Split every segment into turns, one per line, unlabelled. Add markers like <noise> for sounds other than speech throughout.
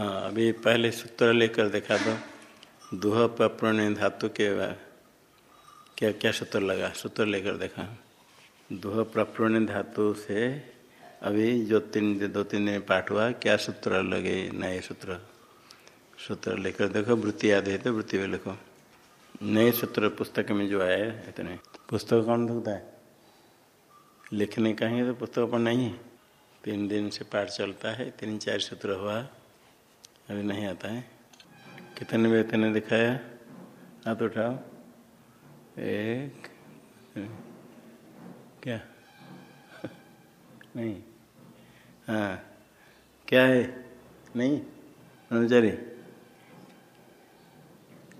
हाँ अभी पहले सूत्र लेकर देखा दो दुह प्रण धातु के क्या क्या सूत्र लगा? सूत्र लेकर देखा। दुह प्रपूर्ण धातु से अभी जो तीन दो तीन दिन पाठ हुआ, क्या सूत्र लगे? नए सूत्र। सूत्र लेकर देखो, वृत्ति याद है तो वृत्ति में लिखो। नए सूत्र पुस्तक में जो आया इतने। पुस्तक कौन ढूंढता है? लिखने का ही तो पुस्तक पर नहीं तीन दिन से पाठ चलता है, तीन चार सूत्र हुआ। अभी नहीं आता है। कितने वेतन दिखाया? हाथ उठाओ। एक, क्या? नहीं। हाँ। क्या है? नहीं। अनुचारी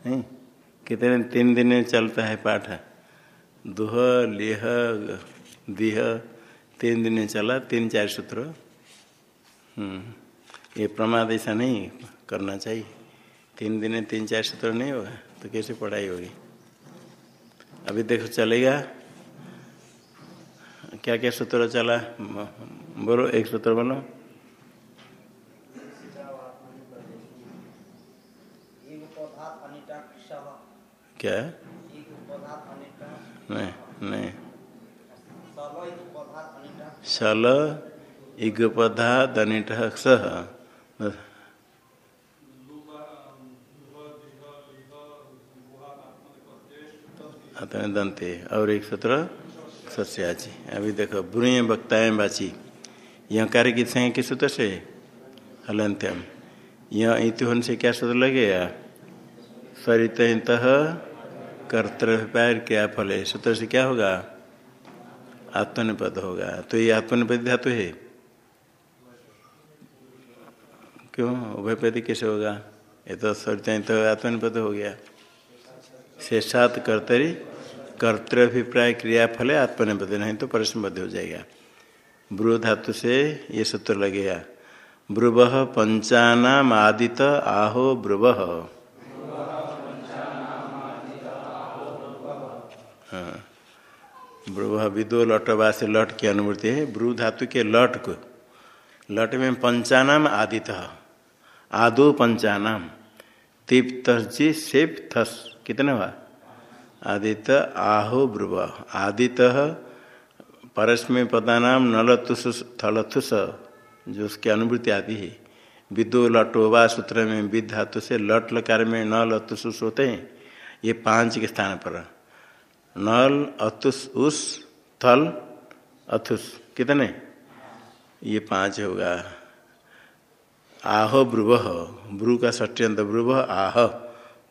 नहीं। कितने तीन दिन में चलता है पाठ। दुह, लिह, दिह, तीन दिन में चला, तीन चार सूत्र। ये प्रमाद ऐसा नहीं करना चाहिए। तीन दिन तीन चार सूत्र नहीं होगा तो कैसे पढ़ाई होगी? अभी देखो चलेगा। क्या क्या सूत्र चला? बोलो एक सूत्र बोलो। क्या? नहीं नहीं। सल इगपधा दनिट सह। दंते। और एक सूत्र, सस्याची। अभी देखो ब्रुए वक्ताएँ बाची। यह कार्य किस हैं? किस सूत्र से? हलंत्यम। यह इतिहोन से क्या सूत्र लगेगा सरित कर्तव्य क्या फल? है सूत्र से क्या होगा? आत्मनिपद होगा। तो ये आत्मनिपद धातु है। क्यों? उभयपति कैसे होगा? ये तो सरित तो आत्मनिपद हो गया। शेषात कर्तरी कर्तव्यभिप्राय क्रियाफल है आत्मनिपद नहीं तो परस्मबद्ध हो जाएगा। ब्रू धातु से ये सूत्र लगेगा। ब्रुव पंचानाम आदित आहो ब्रुव। हाँ। ब्रुव विदो लटवा से लट की अनुभूति है। ब्रू धातु के लट को। लट में पंचानाम आदित। आदो पंचानाम। तिप तस्जी सेप थस कितने हुआ आदित आहो ब्रुव। आदित परस्मय पदानाम नलतुस थलथुस जो उसकी अनुभूति आदि है। विदो लटोवा सूत्र में विद धातु से लट लकार में न लतुस होते हैं। ये पाँच के स्थान पर। नल, अतुस, उस, थल अथुस कितने? ये पाँच होगा। आह ब्रुव, ब्रु का षट्यंत ब्रुव, आह।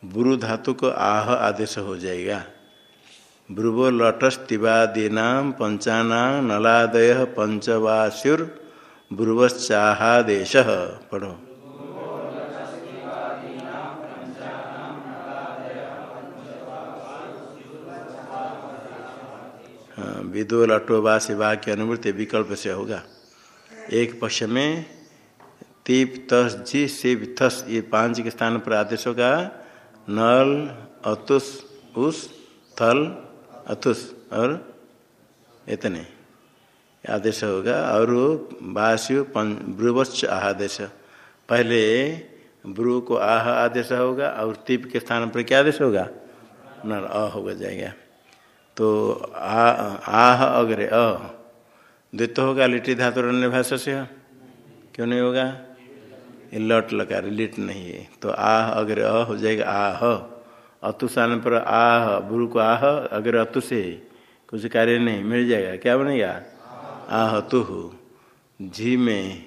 ब्रु धातु को आह आदेश हो जाएगा। ब्रुवो लटस्तिवादीनाम पंचाना, नलादय, पंचवासुर, ब्रुवश्चाहादेश। पढ़ो। हाँ विदो लटोबा शिवा की अनुभूति विकल्प से होगा। एक पक्ष में तीप तस जी शिव थस ये पाँच के स्थान पर आदेश होगा। नल, अतुस, उस, थल अथुस और इतने। आदेश होगा। और बास्यु ब्रुवच्च आदेश। पहले ब्रु को आह आदेश होगा, और तिप के स्थान पर क्या आदेश होगा? नल, अ होगा जाएगा। तो आ आह अग्रे, अ। द्वित होगा लिट्टी धातु भाषा से। क्यों नहीं होगा? लट लगा लिट नहीं है। तो आह, अगर अ हो जाएगा, आह। अतुषान पर आह ब्रु को आह, अगर अतु से कुछ कार्य नहीं, मिल जाएगा, क्या बनेगा? आह तुह झी में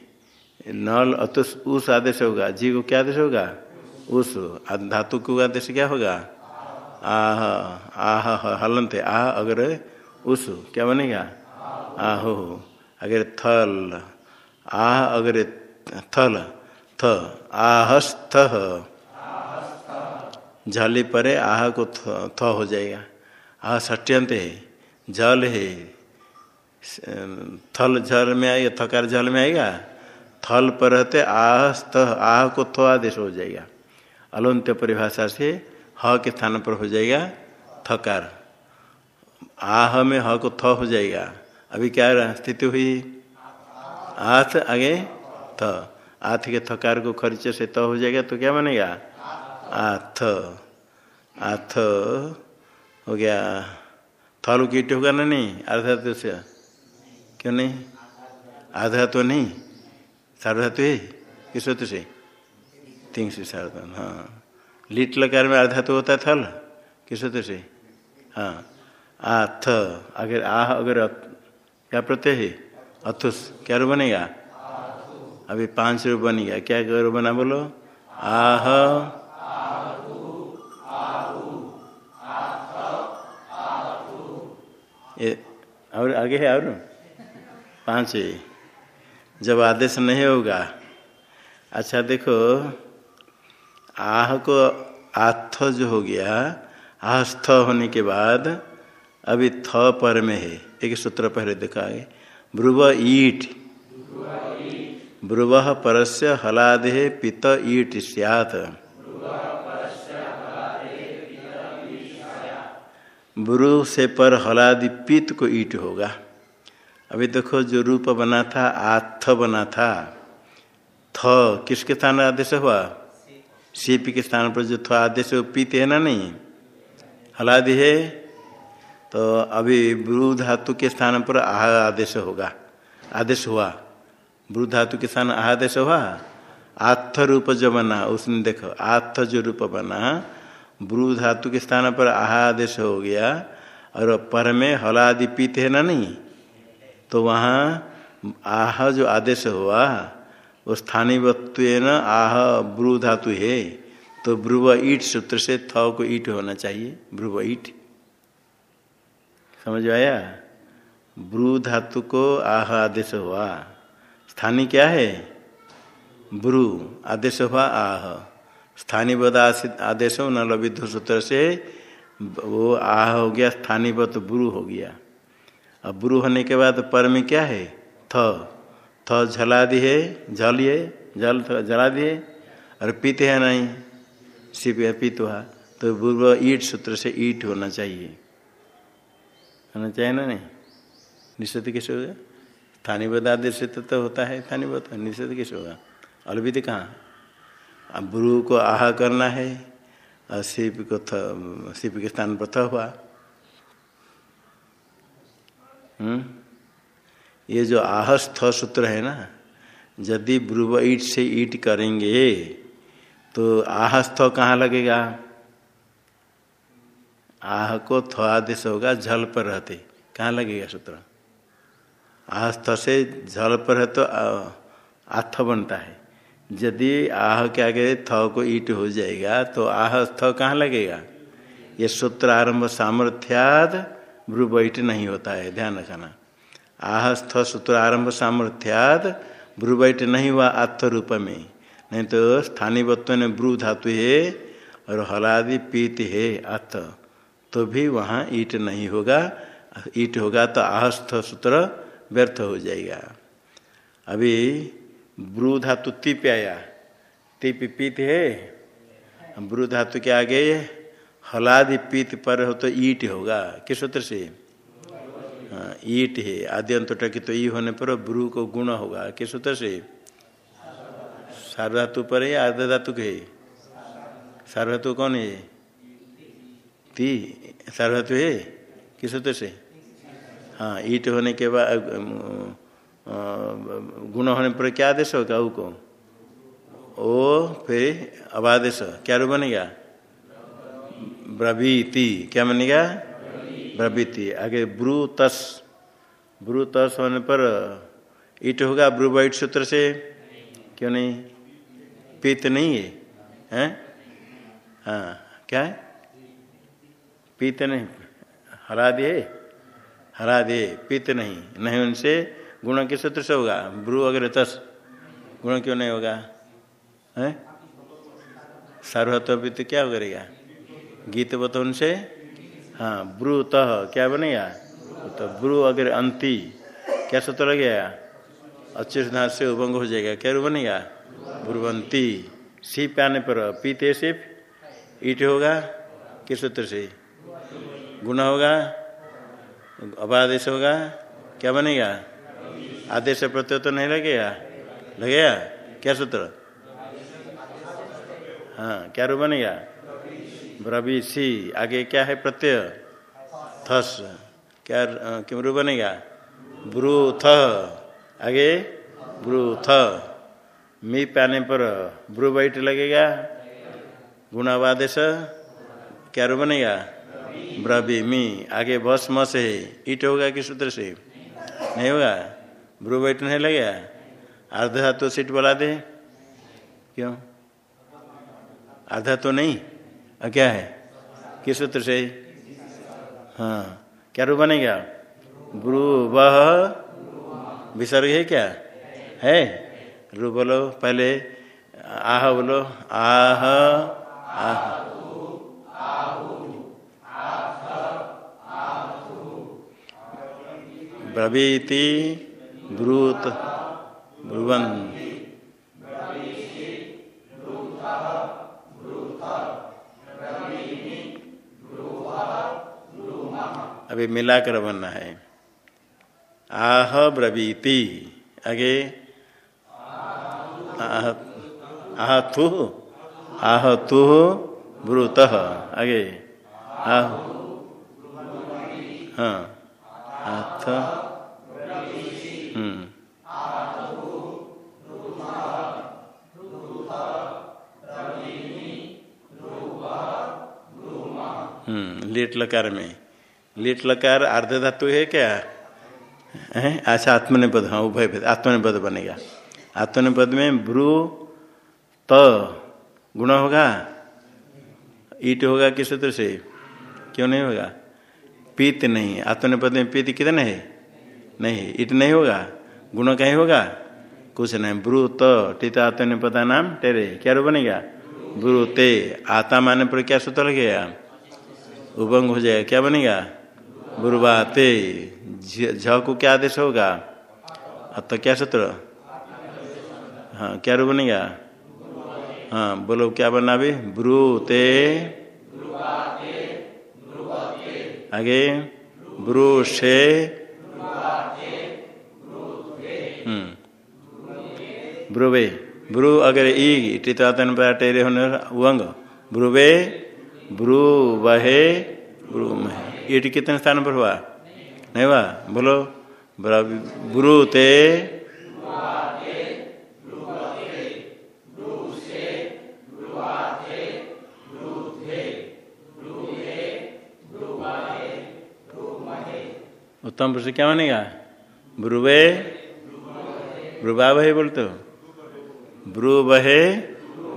नल अतुष उस आदेश होगा झी को क्या आदेश होगा? उस धातु को आदेश क्या होगा? आह आह, हलंत, आह, अगर उस, क्या बनेगा? आहो अगर थल, आह, अगर थल थ आहस्थ। झली परे आह को थ, हो जाएगा। आह षट्यंत है। जल है। थल झल में आएगा थकार झल में आएगा। थल पर रहते आह स्थ आह को थ आदेश हो जाएगा। अलंत्य परिभाषा से ह के स्थान पर हो जाएगा थकार। आह में ह को थ हो जाएगा। अभी क्या स्थिति हुई? आथ आगे थ। आथ के थकार को खर्चे से त हो जाएगा तो क्या बनेगा? आथ। आथ हो गया। थलु कीट होगा ना नहीं? आधा से। क्यों नहीं? आधा तो नहीं? सार्वधातु है? किस होते से? तीन से सार्वधान हाँ। लिट लकार में आधा तो होता थल? किस होते से? हाँ। आथ। अगर आह, अगर क्या प्रत्यय है? अथुस क्या बनेगा? अभी पाँच रूप बन गया। क्या रू बना बोलो? आह। और आगे है और? पाँच जब आदेश नहीं होगा। अच्छा देखो, आह को आथ जो हो गया आह स्थ होने के बाद अभी थ पर में है। एक सूत्र पहले देखा है। ब्रुव ईट। ब्रुव परस्य हलादे पित ईट सियात। ब्रु से पर हलादि पित को ईट होगा। अभी देखो जो रूप बना था आथ बना था। थ किसके स्थान आदेश हुआ? सीपी के स्थान पर जो थ आदेश पीते है ना नहीं? हलादि है। तो अभी ब्रू धातु के स्थान पर आह आदेश होगा। आदेश हुआ। ब्रू धातु के स्थान आदेश हुआ? आत्थ रूप जो बना उसने देखो आत्थ जो रूप बना ब्रू धातु के स्थान पर आदेश हो गया, और पर में हलादि पीते है ना नहीं? तो वहाँ आह जो आदेश हुआ, वो स्थानीय न, आह ब्रू धातु है। तो ब्रुव ईट सूत्र से थ को ईट होना चाहिए, ब्रुव ईट। समझ आया? ब्रू धातु को आह आदेश हुआ। स्थानीय क्या है? ब्रू, आदेश हुआ आह। स्थानीय बद आदेश हो न लविध्य सूत्र से, वो आह हो गया स्थानीय ब्रू हो गया। अब ब्रू होने के बाद पर में क्या है? थ। थ झला दिए जलिए जल जला दिए और पीते है नहीं, सिप पीत हुआ। तो पूर्व ईट सूत्र से ईट होना चाहिए। होना चाहिए ना नहीं? निश्चित कैसे होगा स्थानीय बदादे से तो, तो होता है स्थानीय बता निषेध कैसे होगा? अलविद कहाँ? अब ब्रू को आह करना है और शिप को थ शिप के स्थान पर थ हुआ। हम्म? ये जो आहस्थ सूत्र है ना यदि ब्रुव ईट से ईट करेंगे तो आहस्थ कहाँ लगेगा? आह को थ आदेश होगा झल पर रहते। कहाँ लगेगा सूत्र? आहस्थ से झल पर है तो आथ बनता है। यदि आह के आगे थ को ईट हो जाएगा तो आह स्थ कहाँ लगेगा? ये सूत्र आरंभ सामर्थ्याद ब्रुवैट नहीं होता है, ध्यान रखना। आहस्थ सूत्र आरंभ सामर्थ्याद ब्रुवैट नहीं हुआ आत्थ रूप में। नहीं तो स्थानीय वत्व ने ब्रू धातु है और हलादि पीत है आत्थ। तो भी वहाँ ईट नहीं होगा। ईट होगा तो आहस्थ सूत्र व्यर्थ हो जाएगा। अभी ब्रू धातु तिप आया। तिप पीत है? ब्रू धातु के आगे हलादि पीत पर हो तो ईट होगा। किस सूत्र से? हाँ ईट है। आदि अंत टकी तो ई होने पर ब्रू को गुण होगा। किस सूत्र से? सार्वधातु पर है आधा धातु के? सार्वधातु कौन है? ती। सार्वधातु है? किस सूत्र से? हाँ ईट होने के बाद गुण होने पर क्या आदेश होगा ऊ को? ओ, फिर अब अबादेश क्या रू बनेगा? ब्रवीति। क्या बनेगा? ब्रवीति। आगे ब्रू तस ब्रू तस होने पर ईट होगा, ब्रू वाइट सूत्र से? क्यों नहीं? पीत नहीं है, हैं? हाँ क्या है? पीत नहीं, हरा दिए दिए पीत नहीं। नहीं उनसे गुण के सूत्र से होगा। ब्रू अगर तस, गुण क्यों नहीं होगा? है? सार्वत्व तो क्या करेगा? गीत बतो उनसे? हाँ ब्रू तह, क्या बनेगा? तो ब्रू अगर अंति, क्या सूत्र लग गया? अच्छे धात से उभंग हो जाएगा। क्या बनेगा? ब्रुवंती सीप आने पर पीते सिप, ईट होगा किस सूत्र से? गुण होगा? अबादेश होगा? क्या बनेगा? आदेश प्रत्यय तो नहीं लगेगा? लगेगा? क्या सूत्र? हाँ क्या रूप बनेगा? ब्रवी सी। आगे क्या है प्रत्यय? थस। क्या क्यों रूप बनेगा? थ आगे? ब्रू थ मी पाने पर ब्रू बैठ लगेगा? गुणावादेश। क्या रूप बनेगा? ब्रवी मी। आगे बस म से है। ईट होगा किस सूत्र से? नहीं होगा? ब्रू बैठ नहीं लगेगा? आधा धातु सीट बोला दे। क्यों? आधा तो नहीं? और क्या है? किस सूत्र से? हाँ। क्या रूप बनेगा? ब्रू वह विसर्ग है क्या? है। रू बोलो, पहले आह बोलो। आह आह ब्रवीति ब्रूत ब्रुवन। अभी मिलाकर बनना है। आह ब्रवीति। आगे। आह आह थु आह तु ब्रूत। आगे। आह हाँ। आथ हम्म। हम्म लेट लकार में। लीट लकार अर्ध धातु है क्या? है? अच्छा आत्मनिपद हाँ उभय भेद आत्मनिपद बनेगा। आत्मनिपद में ब्रू, त गुण होगा? ईट होगा किस सूत्र से? क्यों नहीं होगा? पीत नहीं आत्मनिपद में पीत कितने है? नहीं ईट नहीं होगा? गुण कहीं होगा? कुछ नहीं। ब्रू त टीत आत्मनिपदा नाम टेरे क्या रू बनेगा? ब्रू ते आता माने पर क्या सूत्र लगेगा उभंग हो जाएगा। क्या बनेगा? बुरबाते झ को क्या आदेश होगा? तो क्या सूत्र? हाँ क्या रू बनेगा? हाँ बोलो क्या बना भी? ब्रूते। आगे ब्रूषे हम्म। ब्रुवे। ब्रू अगर ई टीतातन पर टेरे होने उंग ब्रुवे ब्रू वहे ब्रू महे ईट कितने स्थान पर हुआ? नहीं हुआ? बोलो। ब्रू उत्तम पुरुष क्या मानेगा ब्रुवे। ब्रुवा बहे बोलते हो? ब्रू बहे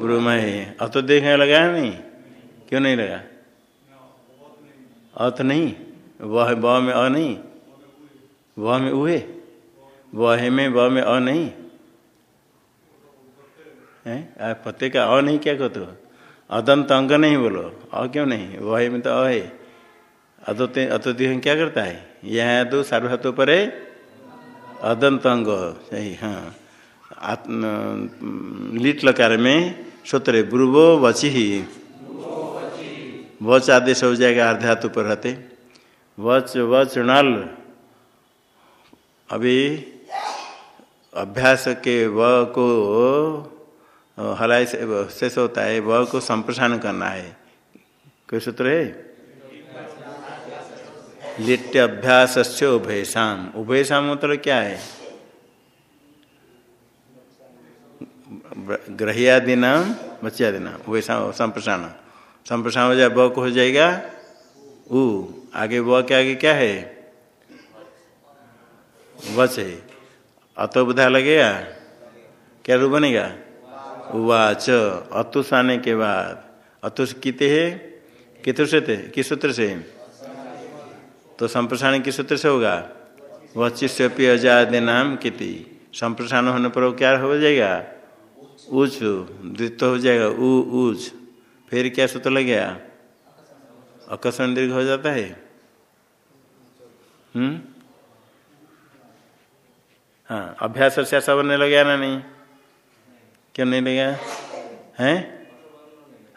ब्रूमहे। अब तो देखने लगा नहीं? क्यों नहीं लगा? अथ नहीं। वह ब में अ नहीं। वह में उहे। वह में ब में अ नहीं। है? पते का अ नहीं क्या कहते हो? अदंत अंग नहीं बोलो। अ क्यों नहीं? वह में तो अ है। अदोते अतोदि क्या करता है? यह दो सार्वधातु पर है अदंत अंग सही हाँ। आत्म लीट लकार में सूत्र ब्रुवो वची ही वच आदेश हो जाएगा अर्धातु पर रहते। वच वच, नल। अभी अभ्यास के व को हलाई शेष होता है, व को संप्रसारण करना है। कोई सूत्र है? लिट्य अभ्यास उभयशाम उभयशाम मतलब क्या है? ग्रहियादि नाम बच्चादि नाम उभयशाम संप्रसारण। संप्रसारण हो जाए, ब को हो जाएगा? उ। आगे व के आगे क्या है? वच है। अतो बुधा लगेगा क्या रू बनेगा? उवाच। अतुष आने के बाद। अतुष किते है? कितु से थे? किस सूत्र से? तो संप्रसारण किस सूत्र से होगा? वचिष्यपी अजाद नाम किति। संप्रसारण होने पर क्या हो जाएगा? ऊच। द्वित हो जाएगा। उ ऊच। फिर क्या सूत्र लग गया? अकस्मण दीर्घ हो जाता है। हम्म? हाँ अभ्यास से ऐसा बनने लग गया ना नहीं? क्यों नहीं लगा है?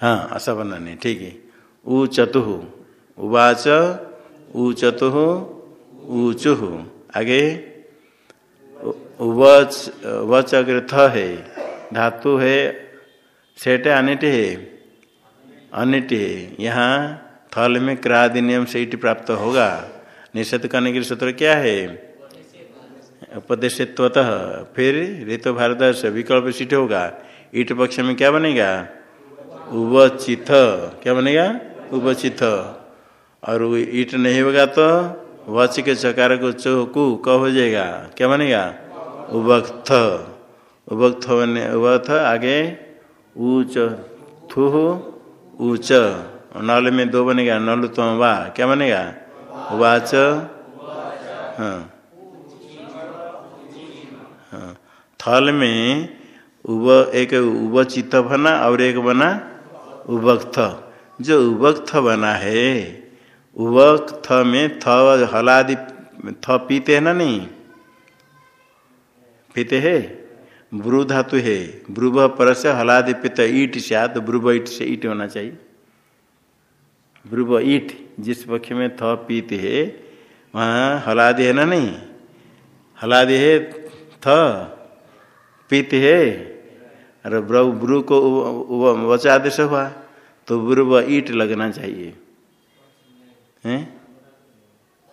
हाँ ऐसा बनना नहीं। ठीक है। ऊ चतु उवाच ऊ चतु ऊचु। आगे, वच वच अगर थ है, धातु है सेठ अनिट है अनिट है। यहाँ थल में क्रादि नियम से ईट प्राप्त होगा। निषेध करने के सूत्र क्या है? उपदेशत्वतः। फिर ऋतु भारत विकल्प सीट होगा। ईट पक्ष में क्या बनेगा? उवचित। क्या बनेगा? उवचित। और वो ईट नहीं होगा तो वच के चकार को चौकू क हो जाएगा? क्या बनेगा? उबक्थ उबक्थ बने उबक्थ आगे ऊच थु ऊच। नल में दो बनेगा, नल तो वा। क्या बनेगा? वाच। हाँ। हाँ। थल में उब, एक उबचित बना और एक बना उबक्थ जो उबक्थ बना है उबक्थ में थ, हलादि, थ पीते है ना नहीं? पीते है? ब्रू धातु है। ब्रुव पर से हलादि पित, ईट से आ तो ब्रुव ईट से ईट होना चाहिए। ब्रुव ईट, जिस पक्ष में थ पीते है, वहाँ हलादि है ना नहीं? हलादि है, थ पीत है। अरे ब्रु ब्रु को वचादेश हुआ तो ब्रुव ईट लगना चाहिए। हैं?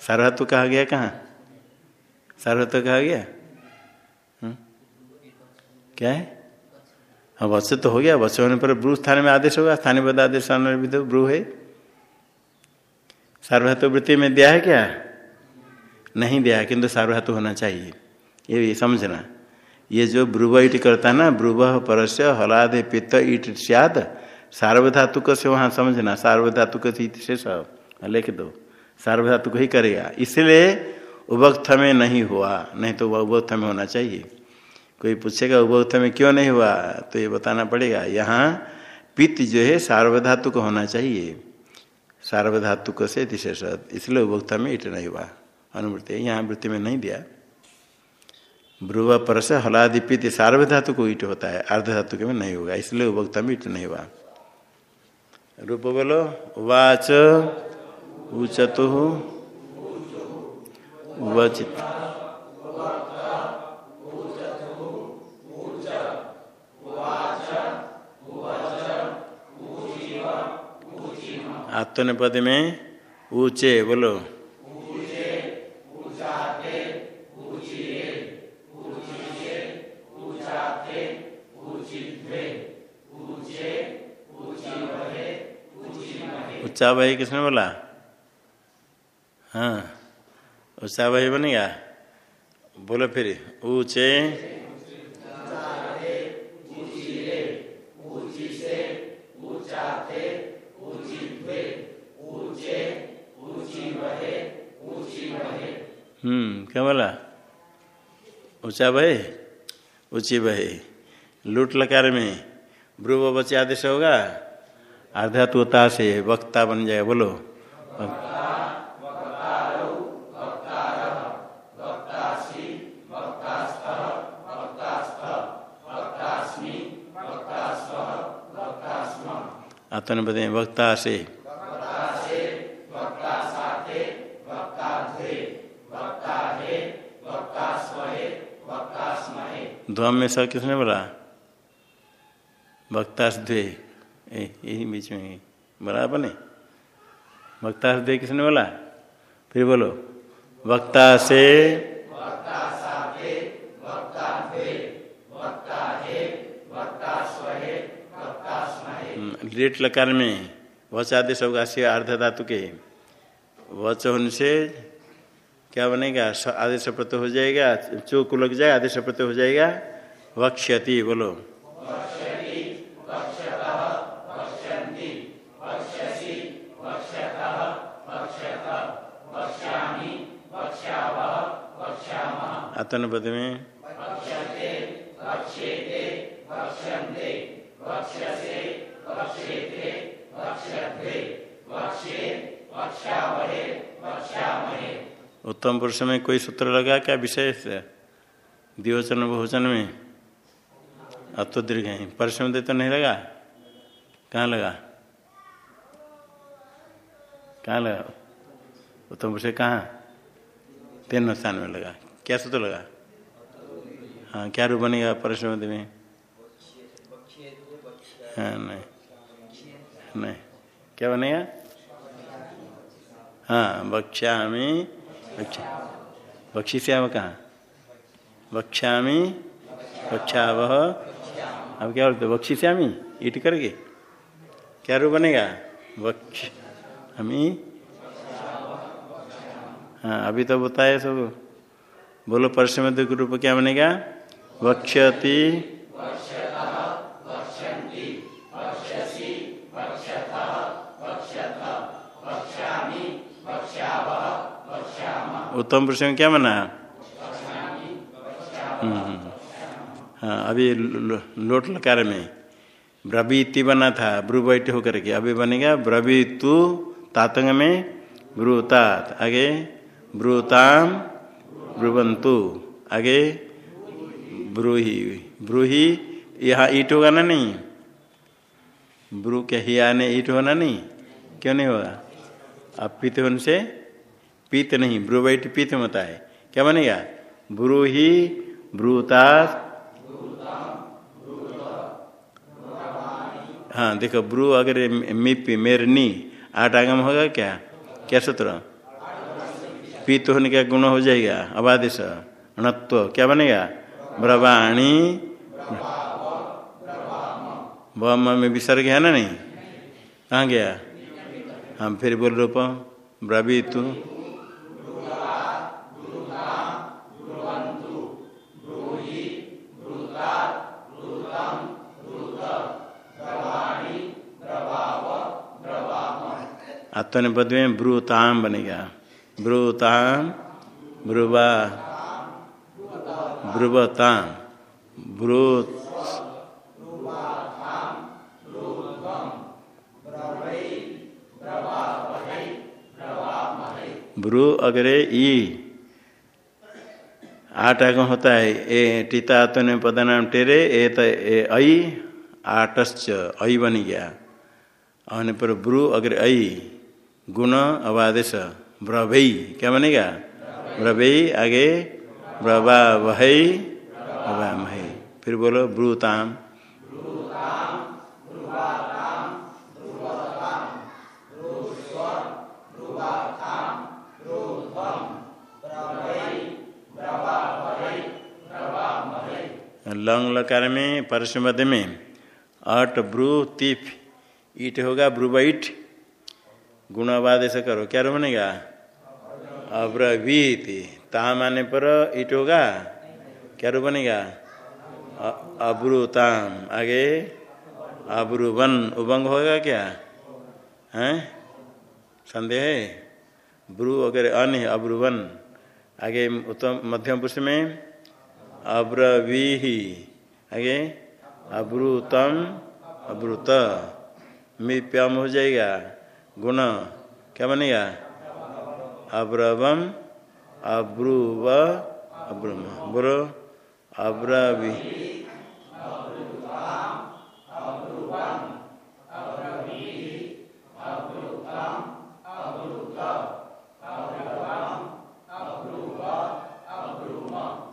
सार्वधातु कहा गया कहाँ? सार्वधातु कहा गया? हुँ? क्या है? हाँ वत्स तो हो गया। वत्स होने पर ब्रू स्थान में आदेश होगा। स्थानीय पद आदेश भी तो ब्रू है। सार्वधातु वृत्ति में दिया है क्या? नहीं दिया किंतु सार्वधातु होना चाहिए। ये समझना। ये जो ब्रुव ईट करता है ना, ब्रुव, परस्य, हलाद, पित्त, ईट, सियाद, सार्वधातुक से वहाँ समझना। सार्वधातुक से सब। लिख दो। सार्वधातुक ही करेगा इसलिए उभक्त में नहीं हुआ। नहीं तो वह उभक्त में होना चाहिए। कोई पूछेगा, उभक्त में क्यों नहीं हुआ? तो ये बताना पड़ेगा। यहाँ पित्त जो है सार्वधातुक होना चाहिए। सार्वधातुक से विशेष। इसलिए उभक्त में ईट नहीं हुआ। अनुवृत्ति यहाँ वृत्ति में नहीं दिया। ब्रुव पर से हलादिपित सार्वधातु को ईट होता है। अर्धधातु के में नहीं होगा। इसलिए उपभोक्ता में ईट नहीं हुआ। रूप बोलो। वाच उचतु वचित आत्मनिपद में ऊँचे बोलो। उच्चा भाई किसने बोला? हाँ। उच्चा भाई बनेगा बोलो फिर। ऊँचे। हम्म क्या बोला? ऊँचा भाई? ऊँची भाई। लूट लकार में। ब्रुव बचे आदेश होगा? आध्यात्मता से वक्ता बन जाए, बोलो। आत्मनिपद वक्ता से। ध्वम में सब किसने बोला? वक्ता द्वे यही बीच में बराबर नहीं वक्ता द्वे किसने बोला? फिर बोलो, वक्ता से लेट लकार में वच आदेश होगा से अर्ध धातु के वच होने से क्या बनेगा? आदेश प्रत्यय हो जाएगा, चोक लग जाए, आदेश प्रत्यय हो जाएगा, वक्ष्यति बोलो। आत्मपद में उत्तम पुरुष में कोई सूत्र लगा क्या विशेष? दिवचन बहुवचन में? अब तो दीर्घ है। परिश्रम दे तो नहीं लगा? कहाँ लगा? कहाँ लगा? उत्तम पुरुष कहाँ? तीन स्थान में लगा। क्या सूत्र लगा? हाँ क्या रूप बनेगा परिश्रम में? हाँ नहीं। नहीं क्या बनेगा? हाँ बक्षा बक्षी श्याम कहाँ? बक्ष्यामी बक्षावह अब क्या बोलते बक्षी श्यामी ईट करके। क्या रूप बनेगा? बक्ष हमी हाँ अभी तो बताया सब। बोलो परसम रूप क्या बनेगा? वक्ष्यति उत्तम पुरुष में क्या बना हाँ? अभी लोट लकार में, ब्रवीति बना था ब्रू बैठ होकर के। अभी बनेगा, ब्रवीतु तातंग में ब्रूतात आगे ब्रूताम ब्रुवंतु आगे, ब्रूही ब्रूही, यहाँ ईट होगा ना नहीं? ब्रू के ही आने ईट होना नहीं? क्यों नहीं होगा? अब पित होने से पीत नहीं ब्रुवैट पीत होता है क्या बनेगा? ब्रूही ब्रूतात हाँ देखो, ब्रू अगर मिपी मेरनी, आठ आगम होगा क्या? क्या सूत्र? पीत होने का गुण हो जाएगा अबादेश अणत्व। क्या बनेगा? ब्रवाणी। बम में विसर्ग है ना नहीं? कहाँ गया? हाँ फिर बोल रूप ब्रवी तू आत्मनिपद में ब्रूताम बनेगा ब्रूताम ब्रुवा ब्रुवताम ब्रूत, ब्रू अगरे ई। आठ आगम होता है। ए टीता ने पदनाम टेरे, ए ऐ आटश्च ऐ बन गया। आने पर ब्रू अग्र ऐ। गुण अबादेश ब्रभई, क्या बनेगा? ब्रभई, आगे ब्रवा वही मही फिर बोलो, ब्रूताम। लंग लकार में परसमद में अट ब्रू तिफ। ईट होगा, ब्रुबईट। गुणवाद ऐसा करो। क्या बनेगा? अब्रवीत। ता माने पर ईट होगा? क्या रो बनेगा? अब्रुताम। आगे? अब्रुवन। उबंग होगा क्या? हैं? संदेह है? ब्रू अगर अन है, अब्रुवन। आगे उत्तम मध्यम पुरुष में अब्रवीही। आगे? अब्रुतम। अब्रुत। मिप्यम हो जाएगा। गुण। क्या बनेगा अब्रवम अब्रुव अब्रुम। ब्रो अब्रवी।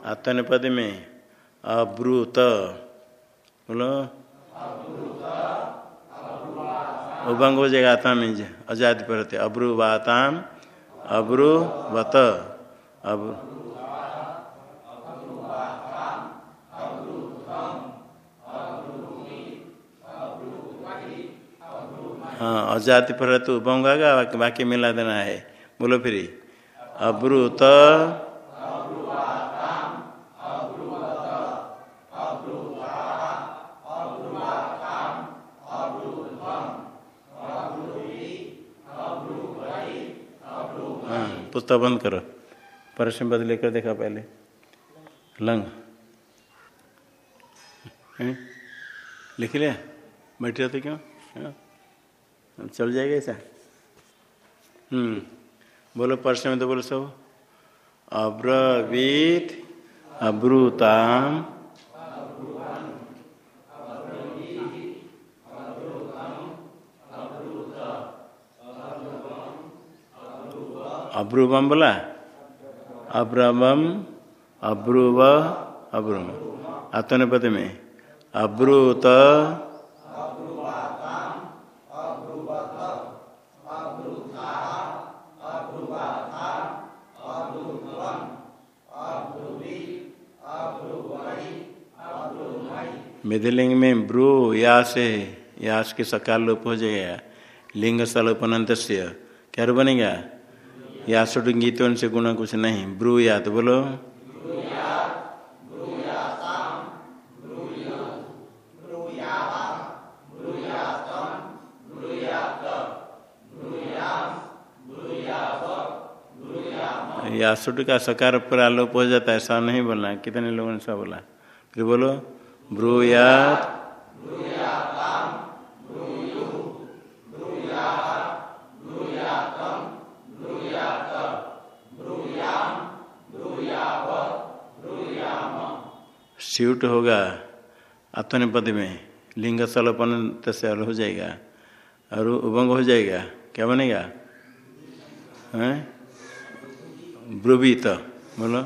आत्मनिपद में अब्रुत। बोलो। उभंग हो जाएगा आत्मा में अजाद पर रहते अब्रुवाताम, अब्रुवत अब हाँ अजाति पर रहते उभंग आएगा बाकी मिला देना है। बोलो फिर। अब्रुत पुस्तक बंद करो। परसम बद लेकर देखा पहले। लंग। लिख लिया? बैठ थे क्यों? चल जाएगा ऐसा। हम्म। बोलो परसम में तो बोलो सब। अब्रवीत अब्रुताम अब्रुवम बोला अब्रवम अब्रुव अब्रुम आत्मने पद में अब्रूत मिधिलिंग में ब्रू यास है यास के सकार लोप हो जाएगा लिंग सलोपनंत क्या बनेगा या गीत से गुण कुछ नहीं। ब्रू या तो बोलो। या सुट का सकार पर आलोप हो जाता है, ऐसा नहीं बोलना। कितने लोगों ने सब बोला? फिर बोलो, ब्रूयात। स्यूट होगा पद में लिंग सलोपन से हो जाएगा, और उभंग हो जाएगा, क्या बनेगा? हैं? ब्रुवीत, बोलो।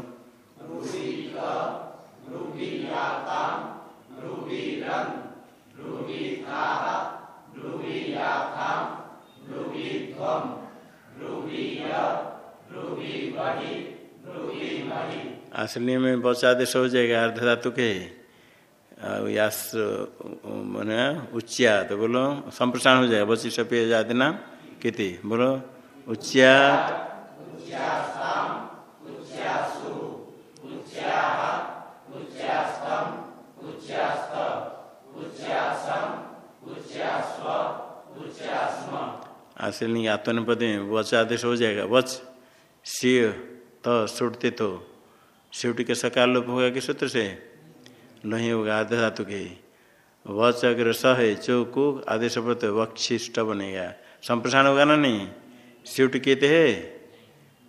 असली में बहुत आदेश हो जाएगा अर्ध धातु के। यास मैंने उच्चा तो बोलो संप्रसारण हो जाएगा। बची सफ़ेद जाति नाम किति बोलो उच्चा आश्रलिंग आत्मनिपद में वच आदेश हो जाएगा। वच शिव तो सुटते तो। शिवटी के सकाल लोप होगा कि सूत्र से? नहीं होगा आधे धातु के। वच अगर स है चौकु आदेश प्रत वक्षिष्ट बनेगा। संप्रसारण होगा ना नहीं? शिवट कहते है?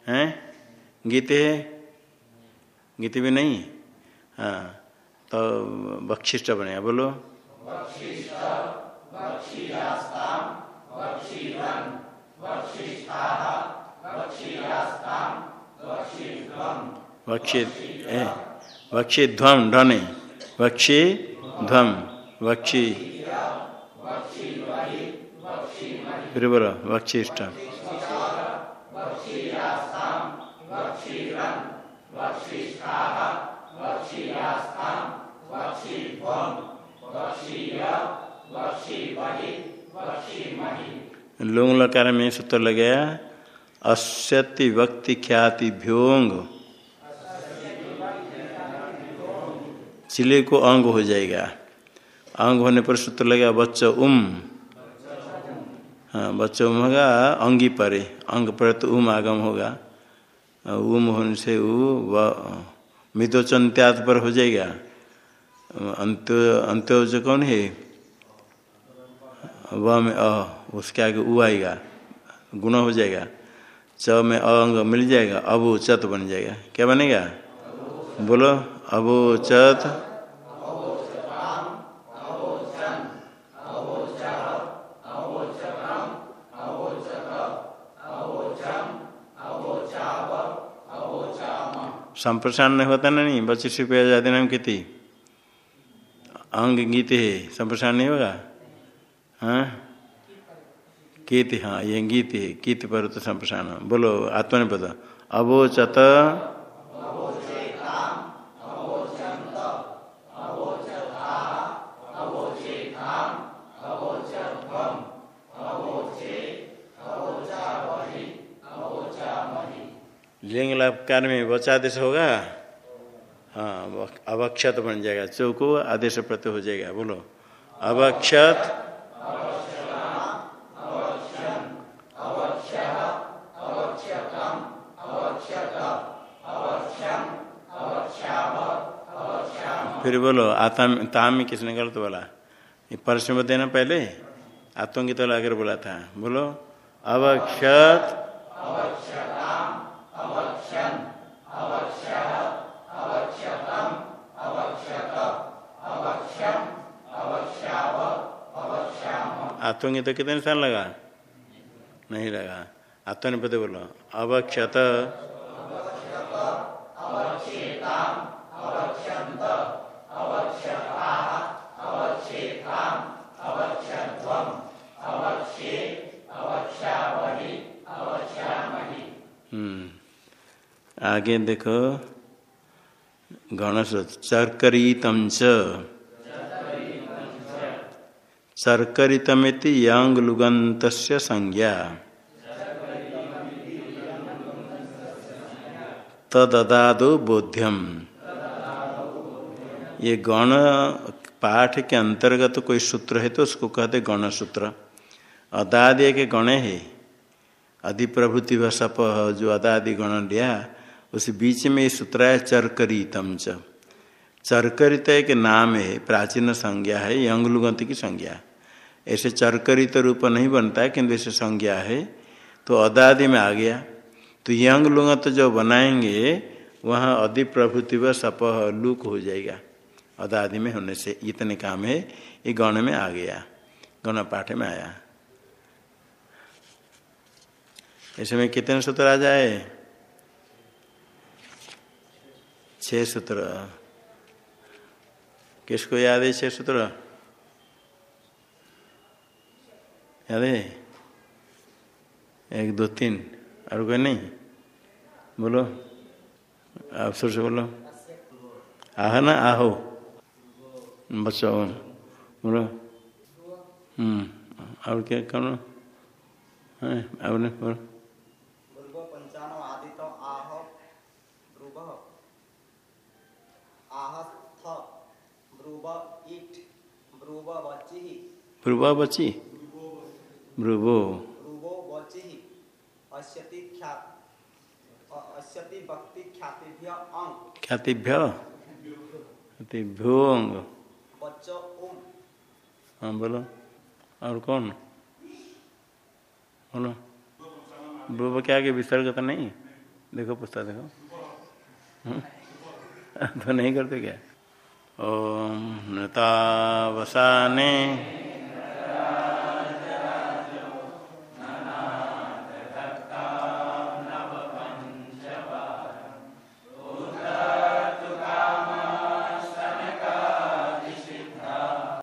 हैं? गीत है? गीत भी नहीं? हाँ तो वक्षिष्ट बनेगा, बोलो। वक्षे वक्षे ध्वम ढने वक्षे ध्वम, वक्षी वक्षिष्ठ लोंग लकार में सूत्र लग गया अस्यति वक्ति ख्याति भ्योंग। चिले को अंग हो जाएगा। अंग होने पर सूत्र लगेगा, बच्च उम। हाँ बच्चा उम होगा, अंगी परे। अंग पर तो उम आगम होगा। उम होने से उ मितोचंत्यात पर हो जाएगा। अंत्य अंत्योज कौन है? व में अ, उसके आगे उ आएगा। गुण हो जाएगा। च में अंग मिल जाएगा, अबो चत बन जाएगा। क्या बनेगा? बोलो। अबो चत संप्रसारण नहीं होता ना, नहीं, बच्चे से पे जाते नाम कितनी? अंग गीत है, संप्रसारण नहीं होगा? हाँ? कीत हाँ ये गीत है कीत पर तो संप्रसारण बोलो आत्मनिपद अवोचत लिंग लकार में वचादेश होगा? हाँ अवक्षत बन जाएगा। चौको आदेश प्रत्यय हो जाएगा। बोलो। अवक्षत। फिर बोलो, आत्म ताम में किसने गलत बोला? ये में देना पहले? आतंकी तो लाकर बोला था। बोलो। अवक्षत। आतंकी तो कितने साल लगा? नहीं लगा। आत्मनिपद बोलो। अवक्षत। आगे देखो। गणस चर्करीतम च। सर्करितमिति यंग लुगंत संज्ञा। तददादो बोध्यम ये गण पाठ के अंतर्गत तो कोई सूत्र है तो उसको कहते गण सूत्र अदादि के गण है। अधिप्रभुति सप जो अदादि गण लिया, उस बीच में ये सूत्र है चरकरीतम च। चरकरित एक नाम है, प्राचीन संज्ञा है, यंगलुगंत की संज्ञा। ऐसे चरकरित रूप नहीं बनता है, किंतु ऐसे संज्ञा है। तो अदादि में आ गया। तो यंग लुगंत जो बनाएँगे, वहाँ अधिप्रभुति व सप लुक हो जाएगा। अदादि में होने से इतने काम है, ये गण में आ गया। गण पाठ में आया। इसमें कितने सूत्र आ जाए? छह सूत्र। किसको याद है छह सूत्र? याद है एक दो तीन। और कोई नहीं? बोलो। आप सुर से बोलो। आह ना आहो। बच्चों बोलो। हम्म और क्या करो है? बोलो। ब्रुवा बची ब्रुवो ख्यातिभ्य ख्यातिभ्यो? अंग। हाँ बोलो। और कौन? बोलो। ब्रुव क्या आगे विसर्ग तो नहीं? देखो पुस्तक देखो। <laughs> तो नहीं करते क्या? ओम नृतावसाने।